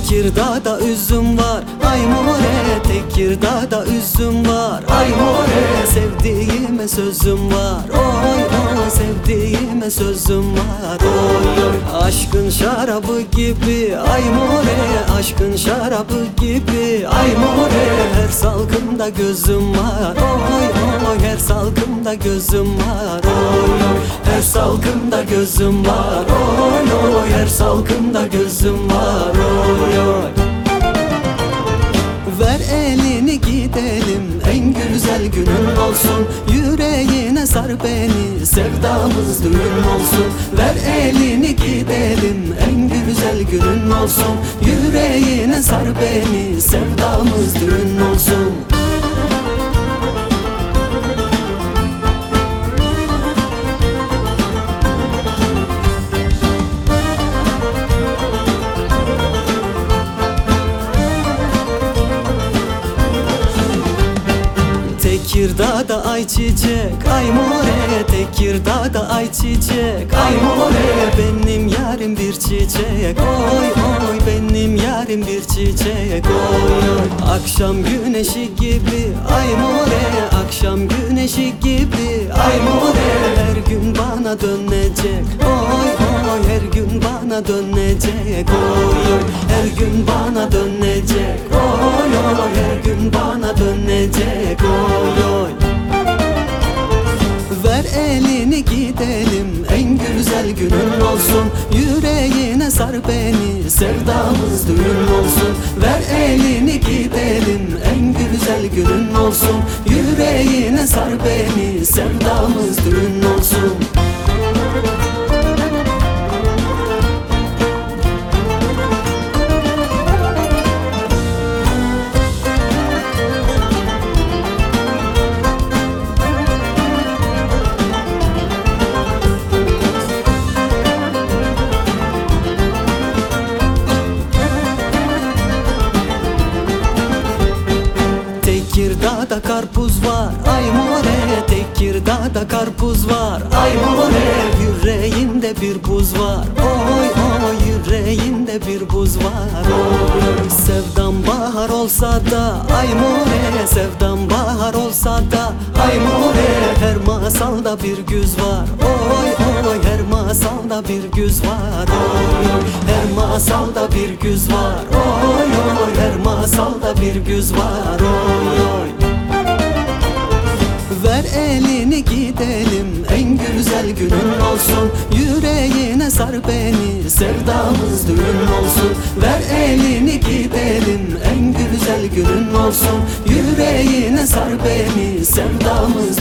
Tekirdağ'da üzüm var. Ay more Tekirdağ'da üzüm var. Ay more Sevdiğime sözüm var. Oy oy Sevdiğime sözüm var. Oy oy. Aşkın şarabı gibi. Ay more Aşkın şarabı gibi. Ay more Her salkımda gözüm var. Oy oy Her salkımda gözüm var Oy oy. Her salkımda gözüm var Oy oy. Her salkımda gözüm var Oy oy. Ver elini gidelim en güzel günün olsun. Yüreğine sar beni sevdamız düğün olsun. Ver elini gidelim en güzel günün olsun. Yüreğine sar beni sevdamız düğün Tekirdağ'da ay çiçek ay more. Tekirdağ'da ay çiçek ay more. Benim yarim bir çiçek oy oy. Benim yarim bir çiçek oy oy. Akşam güneşi gibi ay more. Akşam güneşi gibi ay more. Her gün bana dönecek oy oy. Her gün bana dönecek oy oy. Her gün bana dönecek Ver elini gidelim en güzel günün olsun. Yüreğine sar beni sevdamız düğün olsun. Ver elini gidelim en güzel günün olsun. Yüreğine sar beni sevdamız düğün olsun Tekirdağ'da karpuz var Ay more Tekirdağ'da karpuz var. Ay more Yüreğinde bir buz var. Oy oy Yüreğinde bir buz var. Oy Sevdam bahar olsa da Ay more Sevdam bahar olsa da Ay more Her masalda bir güz var. Oy oy Her masalda bir güz var. Oy oy Her masalda bir güz var. Oy oy Her masalda bir güz var. Oy oy elini gidelim. En güzel günün olsun. Yüreğine sar beni. Sevdamız düğün olsun. Ver elini gidelim. En güzel günün olsun. Yüreğine sar beni. Sevdamız